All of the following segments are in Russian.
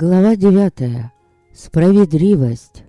Глава девятая. Справедливость.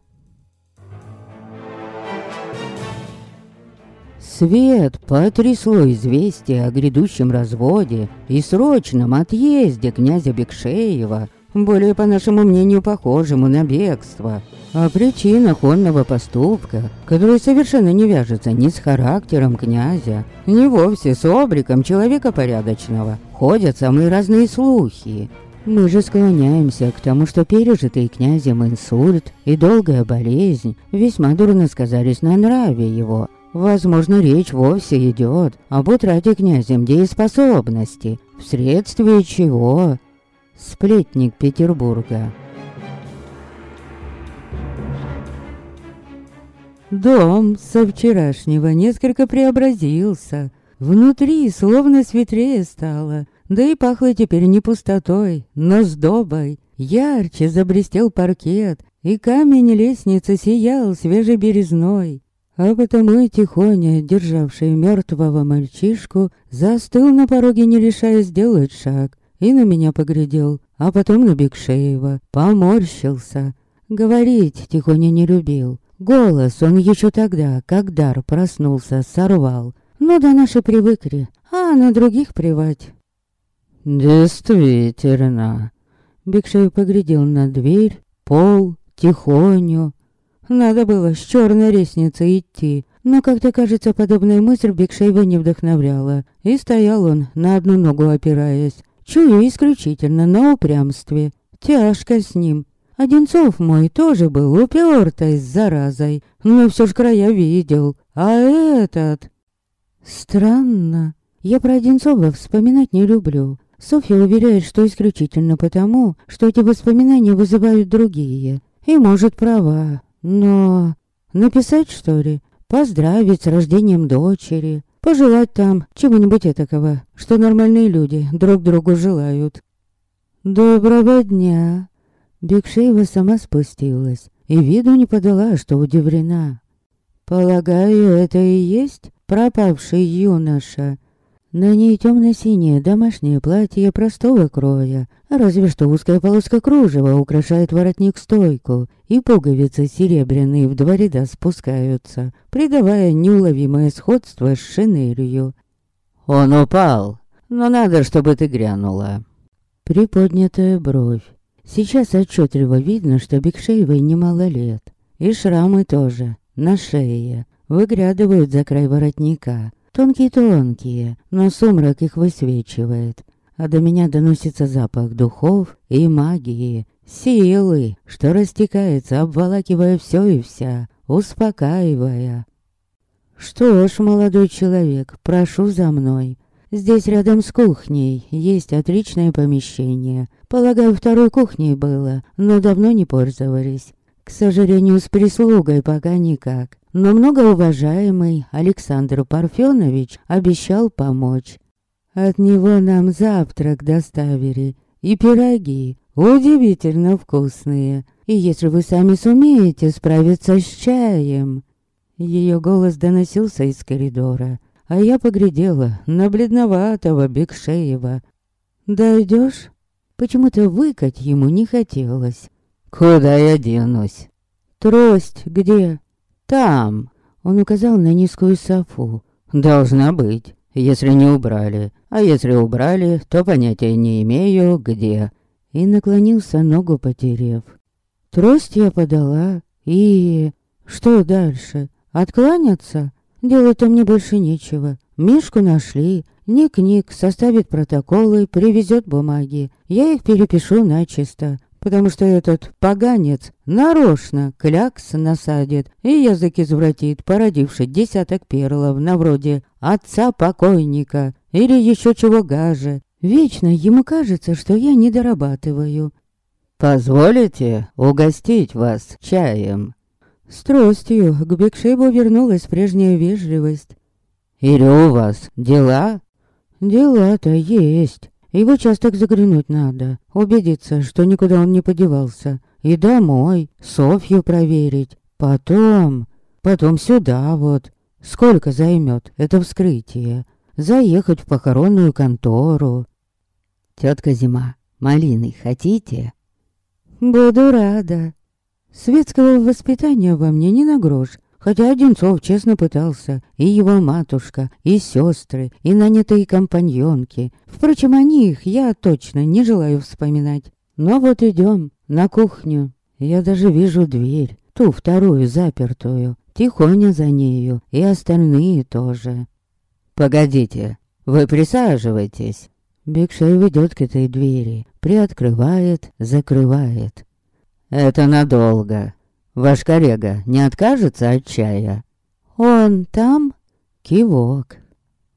Свет потрясло известие о грядущем разводе и срочном отъезде князя Бекшеева, более, по нашему мнению, похожему на бегство, о причинах онного поступка, который совершенно не вяжется ни с характером князя, ни вовсе с обликом человека порядочного. Ходят самые разные слухи. Мы же склоняемся к тому, что пережитый князем инсульт и долгая болезнь весьма дурно сказались на нраве его. Возможно, речь вовсе идет об утрате князем дееспособности, вследствие чего Сплетник Петербурга. Дом со вчерашнего несколько преобразился. Внутри словно светлее стало, да и пахло теперь не пустотой, но сдобой. Ярче забрестел паркет, и камень лестницы сиял свежей березной. А потому и тихоня, державший мертвого мальчишку, застыл на пороге, не решая сделать шаг и на меня поглядел, а потом на Бекшеева, поморщился. Говорить тихоня не любил. Голос он еще тогда, как дар проснулся, сорвал. Ну да наши привыкли, а на других плевать. «Действительно». Бекшеев поглядел на дверь, пол, тихоню. Надо было с черной лестницы идти, но, как-то кажется, подобная мысль Бекшеева не вдохновляла, и стоял он, на одну ногу опираясь, Чую исключительно на упрямстве. Тяжко с ним. Одинцов мой тоже был упертой с заразой, но все ж края видел. А этот... Странно. Я про Одинцова вспоминать не люблю. Софья уверяет, что исключительно потому, что эти воспоминания вызывают другие. И может права. Но... Написать, что ли? Поздравить с рождением дочери. Пожелать там чего-нибудь этакого, что нормальные люди друг другу желают. «Доброго дня!» Бекшеева сама спустилась и виду не подала, что удивлена. «Полагаю, это и есть пропавший юноша?» На ней темно-синее домашнее платье простого кроя, разве что узкая полоска кружева украшает воротник-стойку, и пуговицы серебряные в два ряда спускаются, придавая неуловимое сходство с шинелью. «Он упал, но надо, чтобы ты грянула». Приподнятая бровь. Сейчас отчетливо видно, что Бекшеевой немало лет. И шрамы тоже, на шее, выглядывают за край воротника. Тонкие-тонкие, но сумрак их высвечивает. А до меня доносится запах духов и магии, силы, что растекается, обволакивая все и вся, успокаивая. Что ж, молодой человек, прошу за мной. Здесь рядом с кухней есть отличное помещение. Полагаю, второй кухней было, но давно не пользовались. К сожалению, с прислугой пока никак но многоуважаемый Александр Парфенович обещал помочь. От него нам завтрак доставили и пироги, удивительно вкусные. И если вы сами сумеете справиться с чаем... Ее голос доносился из коридора, а я поглядела на бледноватого Бекшеева. «Дойдешь?» Почему-то выкать ему не хотелось. «Куда я денусь?» «Трость где?» «Там!» Он указал на низкую софу. «Должна быть, если не убрали. А если убрали, то понятия не имею, где». И наклонился, ногу потерев. Трость я подала. И... Что дальше? Откланяться? Делать-то мне больше нечего. Мишку нашли. Ник-ник составит протоколы, привезет бумаги. Я их перепишу начисто потому что этот поганец нарочно клякс насадит и язык извратит, породивший десяток перлов на вроде отца покойника или еще чего гаже. Вечно ему кажется, что я не дорабатываю. «Позволите угостить вас чаем?» С тростью к Бекшебу вернулась прежняя вежливость. «Или у вас дела?» «Дела-то есть. Его часто заглянуть надо, убедиться, что никуда он не подевался. И домой, Софью проверить. Потом, потом сюда вот. Сколько займет это вскрытие? Заехать в похоронную контору. Тетка Зима, малины хотите? Буду рада. Светского воспитания во мне не на грош, хотя Одинцов честно пытался, и его матушка, и сестры, и нанятые компаньонки. Впрочем, о них я точно не желаю вспоминать. Но вот идем на кухню. Я даже вижу дверь, ту вторую запертую, тихоня за нею, и остальные тоже. «Погодите, вы присаживайтесь». Бекшей ведет к этой двери, приоткрывает, закрывает. «Это надолго. Ваш коллега не откажется от чая?» «Он там?» Кивок.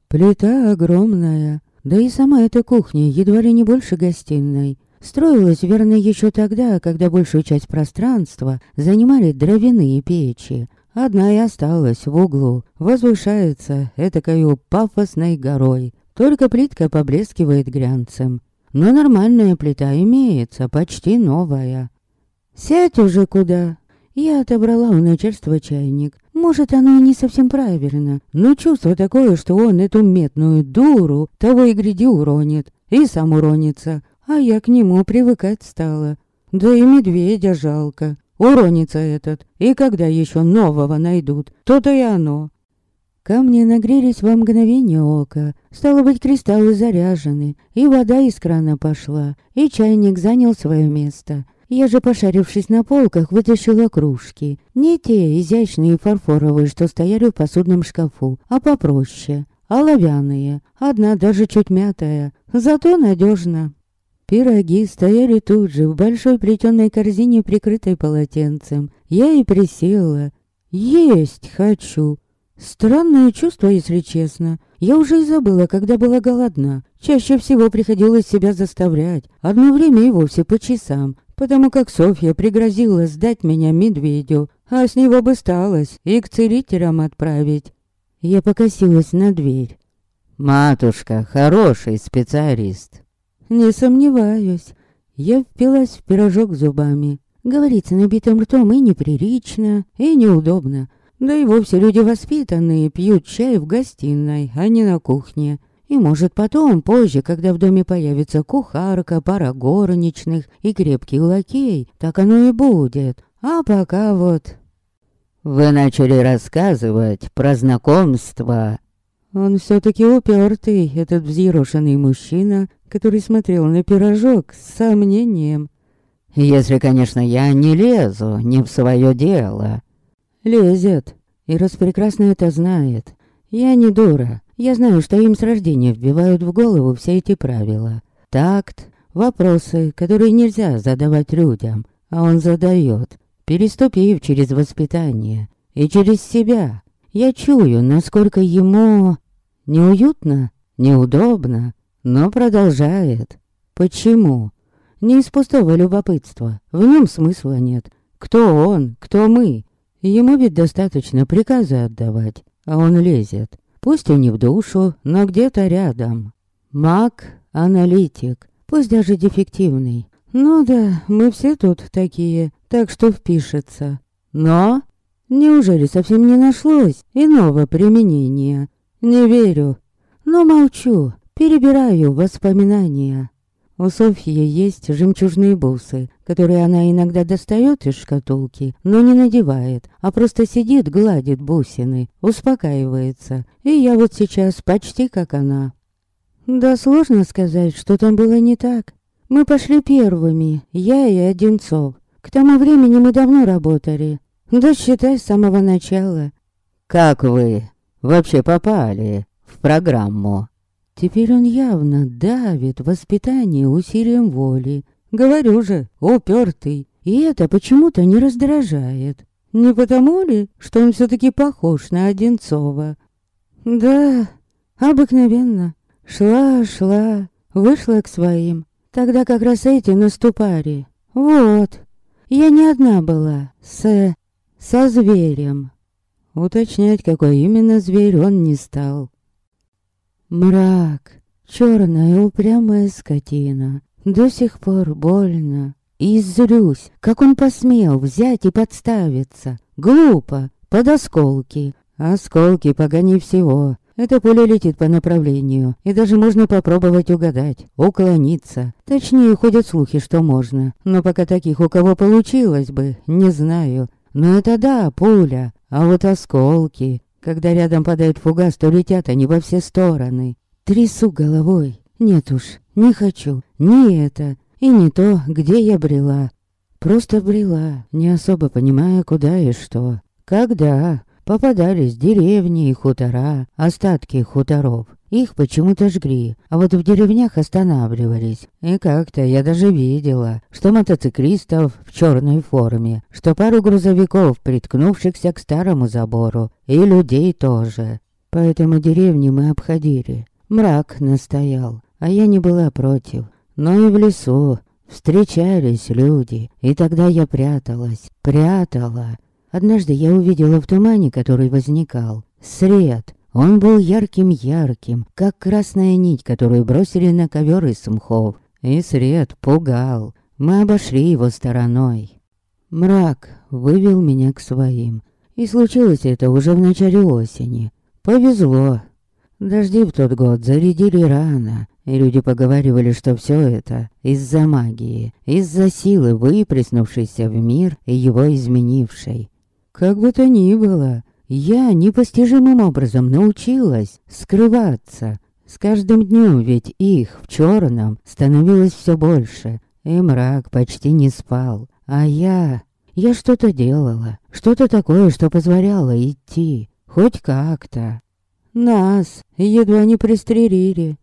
Плита огромная, да и сама эта кухня едва ли не больше гостиной. Строилась, верно, еще тогда, когда большую часть пространства занимали дровяные печи. Одна и осталась в углу, возвышается этакою пафосной горой. Только плитка поблескивает глянцем. Но нормальная плита имеется, почти новая. «Сядь уже куда!» Я отобрала у начальства чайник. Может, оно и не совсем правильно, но чувство такое, что он эту метную дуру того и гряди уронит, и сам уронится, а я к нему привыкать стала. Да и медведя жалко. Уронится этот, и когда еще нового найдут, то-то и оно. Камни нагрелись во мгновение ока. Стало быть, кристаллы заряжены, и вода из крана пошла, и чайник занял свое место. Я же, пошарившись на полках, вытащила кружки. Не те изящные фарфоровые, что стояли в посудном шкафу, а попроще. Оловянные, одна даже чуть мятая, зато надежно. Пироги стояли тут же, в большой плетеной корзине, прикрытой полотенцем. Я и присела. Есть хочу. Странное чувство, если честно. Я уже и забыла, когда была голодна. Чаще всего приходилось себя заставлять. Одно время и вовсе по часам. Потому как Софья пригрозила сдать меня медведю. А с него бы сталось и к целителям отправить. Я покосилась на дверь. «Матушка, хороший специалист. Не сомневаюсь. Я впилась в пирожок зубами. Говорить с набитым ртом и неприлично, и неудобно. Да и вовсе люди воспитанные пьют чай в гостиной, а не на кухне. И может потом, позже, когда в доме появится кухарка, пара горничных и крепкий лакей, так оно и будет. А пока вот... Вы начали рассказывать про знакомство. Он все-таки упертый, этот взъерошенный мужчина, который смотрел на пирожок с сомнением. «Если, конечно, я не лезу не в свое дело». «Лезет. И раз прекрасно это знает. Я не дура. Я знаю, что им с рождения вбивают в голову все эти правила. Такт, вопросы, которые нельзя задавать людям, а он задает, переступив через воспитание и через себя. Я чую, насколько ему неуютно, неудобно, но продолжает. Почему? Не из пустого любопытства. В нем смысла нет. Кто он, кто мы? Ему ведь достаточно приказы отдавать, а он лезет. Пусть и не в душу, но где-то рядом. Маг, аналитик, пусть даже дефективный. Ну да, мы все тут такие, так что впишется. Но неужели совсем не нашлось иного применения? Не верю, но молчу. Перебираю воспоминания. У Софьи есть жемчужные бусы, которые она иногда достает из шкатулки, но не надевает, а просто сидит, гладит бусины, успокаивается. И я вот сейчас почти как она. Да сложно сказать, что там было не так. Мы пошли первыми, я и Одинцов. К тому времени мы давно работали. Да считай, с самого начала. Как вы вообще попали в программу? Теперь он явно давит воспитание усилием воли. Говорю же, упертый. И это почему-то не раздражает. Не потому ли, что он все-таки похож на Одинцова? Да, обыкновенно. Шла, шла, вышла к своим. Тогда как раз эти наступали. Вот. Я не одна была. С... со зверем. Уточнять, какой именно зверь, он не стал. Мрак, черная упрямая скотина. До сих пор больно. И злюсь, как он посмел взять и подставиться. Глупо, под осколки. Осколки погони всего. Эта пуля летит по направлению, и даже можно попробовать угадать, уклониться. Точнее, ходят слухи, что можно. Но пока таких, у кого получилось бы, не знаю. Но это да, пуля. А вот осколки. Когда рядом падает фугас, то летят они во все стороны. Трясу головой. Нет уж, не хочу. Не это. И не то, где я брела. Просто брела, не особо понимая, куда и что. Когда попадались деревни и хутора, остатки хуторов. Их почему-то жгли, а вот в деревнях останавливались. И как-то я даже видела, что мотоциклистов в черной форме, что пару грузовиков, приткнувшихся к старому забору, и людей тоже. Поэтому деревни мы обходили. Мрак настоял, а я не была против. Но и в лесу встречались люди, и тогда я пряталась, прятала. Однажды я увидела в тумане, который возникал, свет. Он был ярким-ярким, как красная нить, которую бросили на ковер из мхов. И свет пугал. Мы обошли его стороной. Мрак вывел меня к своим. И случилось это уже в начале осени. Повезло. Дожди в тот год зарядили рано, и люди поговаривали, что все это из-за магии, из-за силы, выплеснувшейся в мир и его изменившей. Как бы то ни было, я непостижимым образом научилась скрываться. С каждым днем ведь их в черном становилось все больше, и мрак почти не спал. А я... Я что-то делала, что-то такое, что позволяло идти, хоть как-то. Нас едва не пристрелили.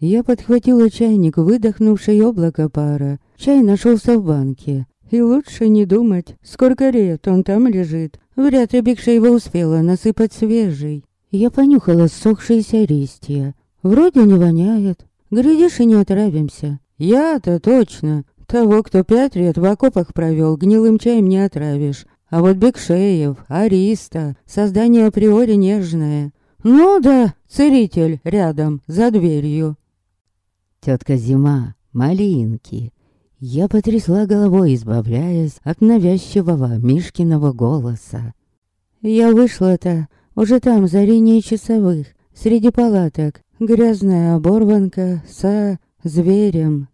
Я подхватила чайник, выдохнувший облако пара. Чай нашелся в банке. И лучше не думать, сколько лет он там лежит. Вряд ли Бекшеева успела насыпать свежий. Я понюхала ссохшиеся листья. Вроде не воняет. Глядишь, и не отравимся. Я-то точно. Того, кто пять лет в окопах провел, гнилым чаем не отравишь. А вот Бекшеев, Ариста, создание априори нежное. Ну да, целитель рядом, за дверью. Тетка Зима, малинки. Я потрясла головой, избавляясь от навязчивого Мишкиного голоса. Я вышла-то уже там, за линией часовых, среди палаток, грязная оборванка со зверем.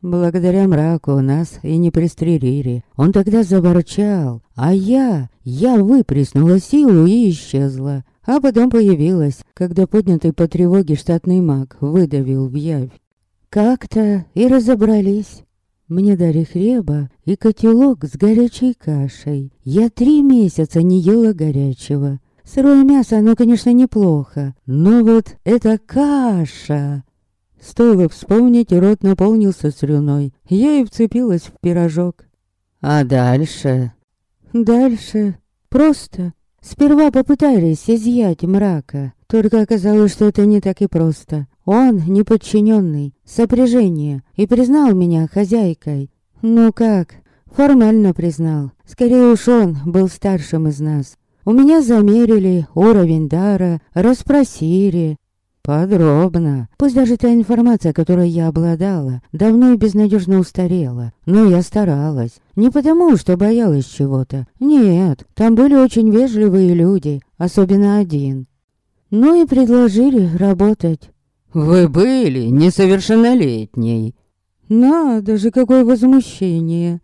Благодаря мраку нас и не пристрелили. Он тогда заворчал, а я, я выплеснула силу и исчезла. А потом появилась, когда поднятый по тревоге штатный маг выдавил в явь. Как-то и разобрались. Мне дали хлеба и котелок с горячей кашей. Я три месяца не ела горячего. Сырое мясо, оно, конечно, неплохо, но вот эта каша... Стоило вспомнить, рот наполнился слюной. Я и вцепилась в пирожок. А дальше? Дальше просто Сперва попытались изъять мрака, только оказалось, что это не так и просто. Он неподчиненный, сопряжение, и признал меня хозяйкой. Ну как, формально признал. Скорее уж он был старшим из нас. У меня замерили уровень дара, расспросили, Подробно. Пусть даже та информация, которой я обладала, давно и безнадежно устарела. Но я старалась. Не потому, что боялась чего-то. Нет, там были очень вежливые люди, особенно один. Ну и предложили работать. «Вы были несовершеннолетней». «Надо же, какое возмущение!»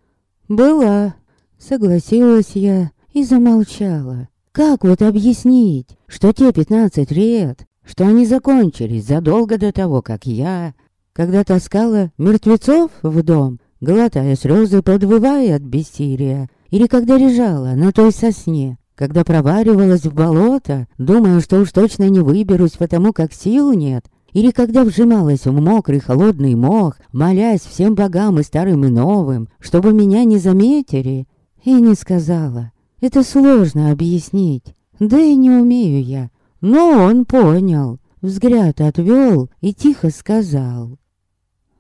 «Была», — согласилась я и замолчала. «Как вот объяснить, что те пятнадцать лет что они закончились задолго до того, как я, когда таскала мертвецов в дом, глотая слезы, подвывая от бессилия, или когда лежала на той сосне, когда проваривалась в болото, думая, что уж точно не выберусь, потому как сил нет, или когда вжималась в мокрый холодный мох, молясь всем богам и старым и новым, чтобы меня не заметили, и не сказала. Это сложно объяснить, да и не умею я. Но он понял, взгляд отвел и тихо сказал.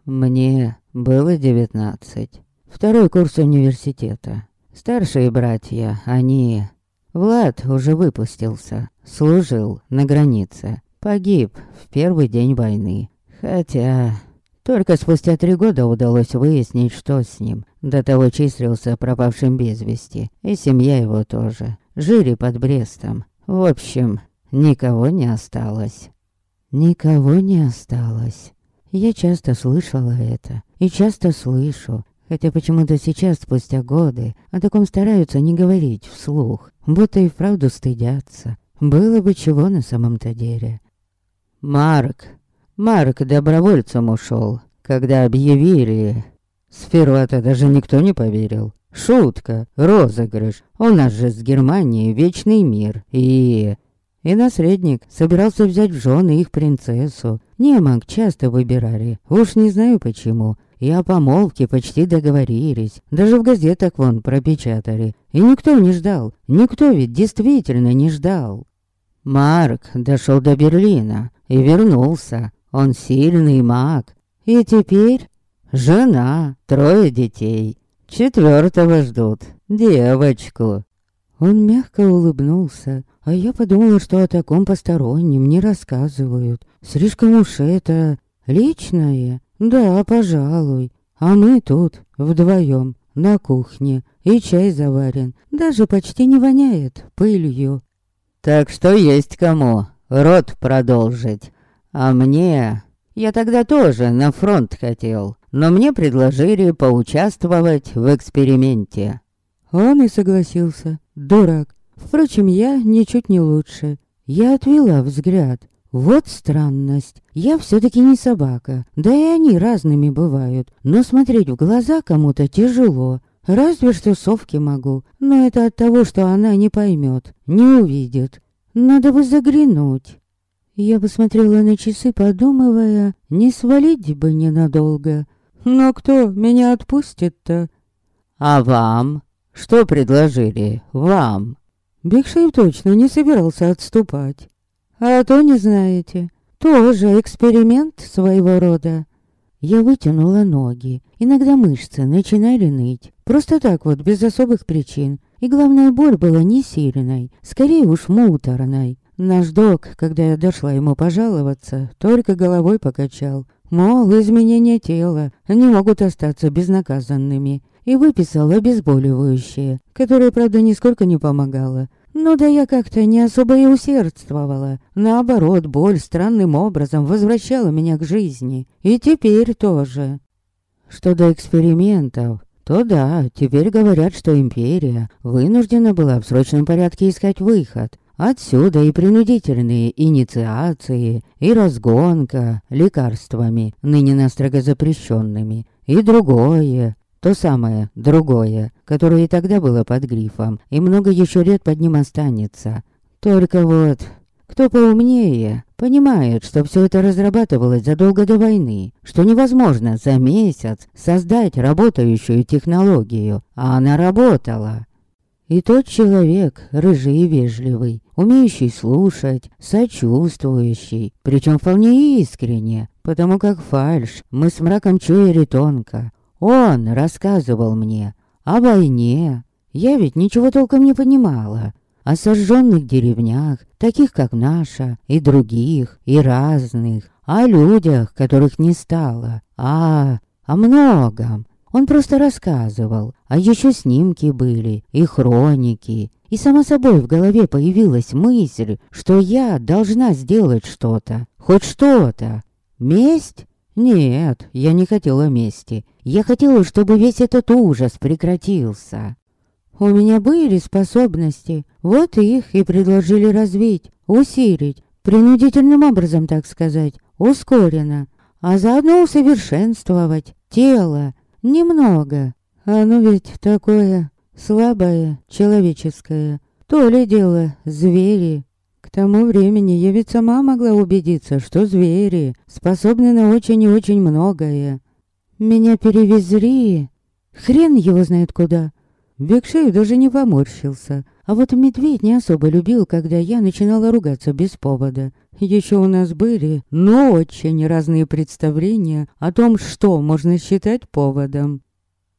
Мне было девятнадцать. Второй курс университета. Старшие братья, они... Влад уже выпустился, служил на границе. Погиб в первый день войны. Хотя... Только спустя три года удалось выяснить, что с ним. До того числился пропавшим без вести. И семья его тоже. Жили под Брестом. В общем, никого не осталось. Никого не осталось. Я часто слышала это и часто слышу, хотя почему-то сейчас, спустя годы, о таком стараются не говорить вслух, будто и вправду стыдятся. Было бы чего на самом-то деле. Марк. Марк добровольцем ушел, когда объявили. Сперва-то даже никто не поверил. Шутка, розыгрыш. У нас же с Германией вечный мир. И... И наследник собирался взять в жены их принцессу. Немок часто выбирали, уж не знаю почему. И о помолвке почти договорились. Даже в газетах вон пропечатали. И никто не ждал. Никто ведь действительно не ждал. Марк дошел до Берлина и вернулся. Он сильный маг. И теперь жена, трое детей. Четвертого ждут. Девочку. Он мягко улыбнулся, а я подумала, что о таком постороннем не рассказывают. Слишком уж это личное. Да, пожалуй. А мы тут, вдвоем, на кухне, и чай заварен. Даже почти не воняет пылью. Так что есть кому рот продолжить. А мне... Я тогда тоже на фронт хотел но мне предложили поучаствовать в эксперименте. Он и согласился. Дурак. Впрочем, я ничуть не лучше. Я отвела взгляд. Вот странность. Я все-таки не собака. Да и они разными бывают. Но смотреть в глаза кому-то тяжело. Разве что совки могу. Но это от того, что она не поймет, не увидит. Надо бы заглянуть. Я посмотрела на часы, подумывая, не свалить бы ненадолго. Но кто меня отпустит-то? А вам? Что предложили вам? Бигшейв точно не собирался отступать. А то не знаете. Тоже эксперимент своего рода. Я вытянула ноги. Иногда мышцы начинали ныть. Просто так вот, без особых причин. И главная боль была не сильной, скорее уж муторной. Наш док, когда я дошла ему пожаловаться, только головой покачал. Мол, изменения тела не могут остаться безнаказанными. И выписал обезболивающее, которое, правда, нисколько не помогало. Ну да я как-то не особо и усердствовала. Наоборот, боль странным образом возвращала меня к жизни. И теперь тоже. Что до экспериментов, то да, теперь говорят, что империя вынуждена была в срочном порядке искать выход. Отсюда и принудительные инициации, и разгонка лекарствами, ныне настрого запрещенными, и другое, то самое, другое, которое и тогда было под грифом, и много еще лет под ним останется. Только вот, кто поумнее, понимает, что все это разрабатывалось задолго до войны, что невозможно за месяц создать работающую технологию, а она работала. И тот человек, рыжий и вежливый, умеющий слушать, сочувствующий, причем вполне искренне, потому как фальш мы с мраком чуяли тонко. Он рассказывал мне о войне. Я ведь ничего толком не понимала. О сожженных деревнях, таких как наша, и других, и разных. О людях, которых не стало. А, о многом. Он просто рассказывал, а еще снимки были, и хроники. И само собой в голове появилась мысль, что я должна сделать что-то, хоть что-то. Месть? Нет, я не хотела мести. Я хотела, чтобы весь этот ужас прекратился. У меня были способности, вот их и предложили развить, усилить, принудительным образом, так сказать, ускоренно, а заодно усовершенствовать тело, Немного. Оно ведь такое слабое, человеческое. То ли дело звери. К тому времени я ведь сама могла убедиться, что звери способны на очень и очень многое. Меня перевезли. Хрен его знает куда. Бекшею даже не поморщился. А вот медведь не особо любил, когда я начинала ругаться без повода. Еще у нас были, но очень разные представления о том, что можно считать поводом.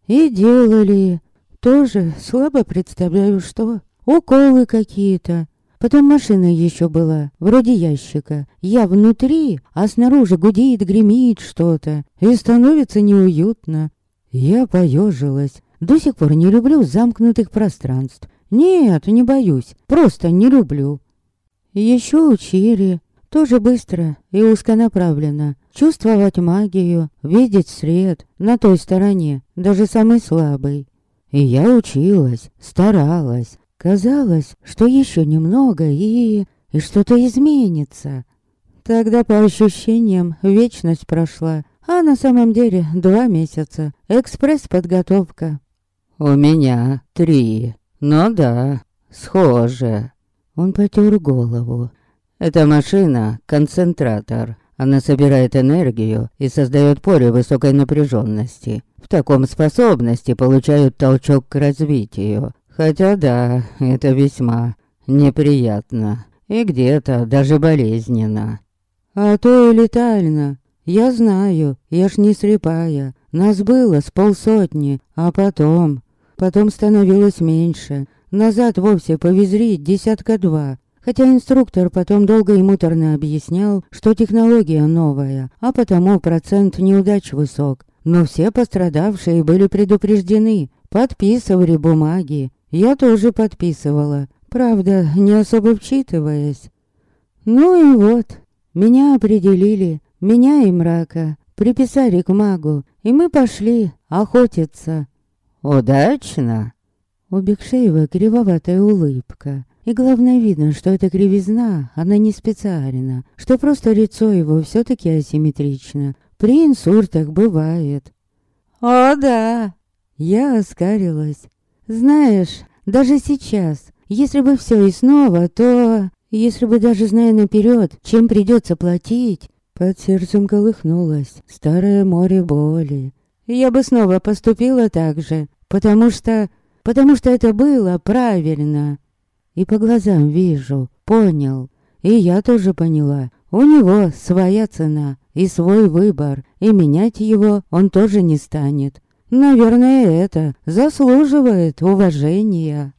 И делали. Тоже слабо представляю, что. Уколы какие-то. Потом машина еще была, вроде ящика. Я внутри, а снаружи гудит, гремит что-то. И становится неуютно. Я поежилась. До сих пор не люблю замкнутых пространств. Нет, не боюсь. Просто не люблю. Еще учили, тоже быстро и узконаправленно. Чувствовать магию, видеть свет на той стороне, даже самый слабый. И я училась, старалась. Казалось, что еще немного и... и что-то изменится. Тогда по ощущениям вечность прошла, а на самом деле два месяца. Экспресс-подготовка. У меня три. Ну да, схоже. Он потер голову. Эта машина — концентратор. Она собирает энергию и создает поле высокой напряженности. В таком способности получают толчок к развитию. Хотя да, это весьма неприятно. И где-то даже болезненно. А то и летально. Я знаю, я ж не слепая. Нас было с полсотни, а потом... Потом становилось меньше. Назад вовсе повезли десятка два. Хотя инструктор потом долго и муторно объяснял, что технология новая, а потому процент неудач высок. Но все пострадавшие были предупреждены, подписывали бумаги. Я тоже подписывала, правда, не особо вчитываясь. Ну и вот, меня определили, меня и мрака, приписали к магу, и мы пошли охотиться. «Удачно!» У Бекшеева кривоватая улыбка. И главное видно, что эта кривизна, она не специальна, что просто лицо его все-таки асимметрично. При инсультах бывает. «О, да!» Я оскарилась. «Знаешь, даже сейчас, если бы все и снова, то... Если бы даже зная наперед, чем придется платить...» Под сердцем колыхнулось старое море боли. Я бы снова поступила так же, потому что... Потому что это было правильно. И по глазам вижу, понял. И я тоже поняла. У него своя цена и свой выбор, и менять его он тоже не станет. Наверное, это заслуживает уважения.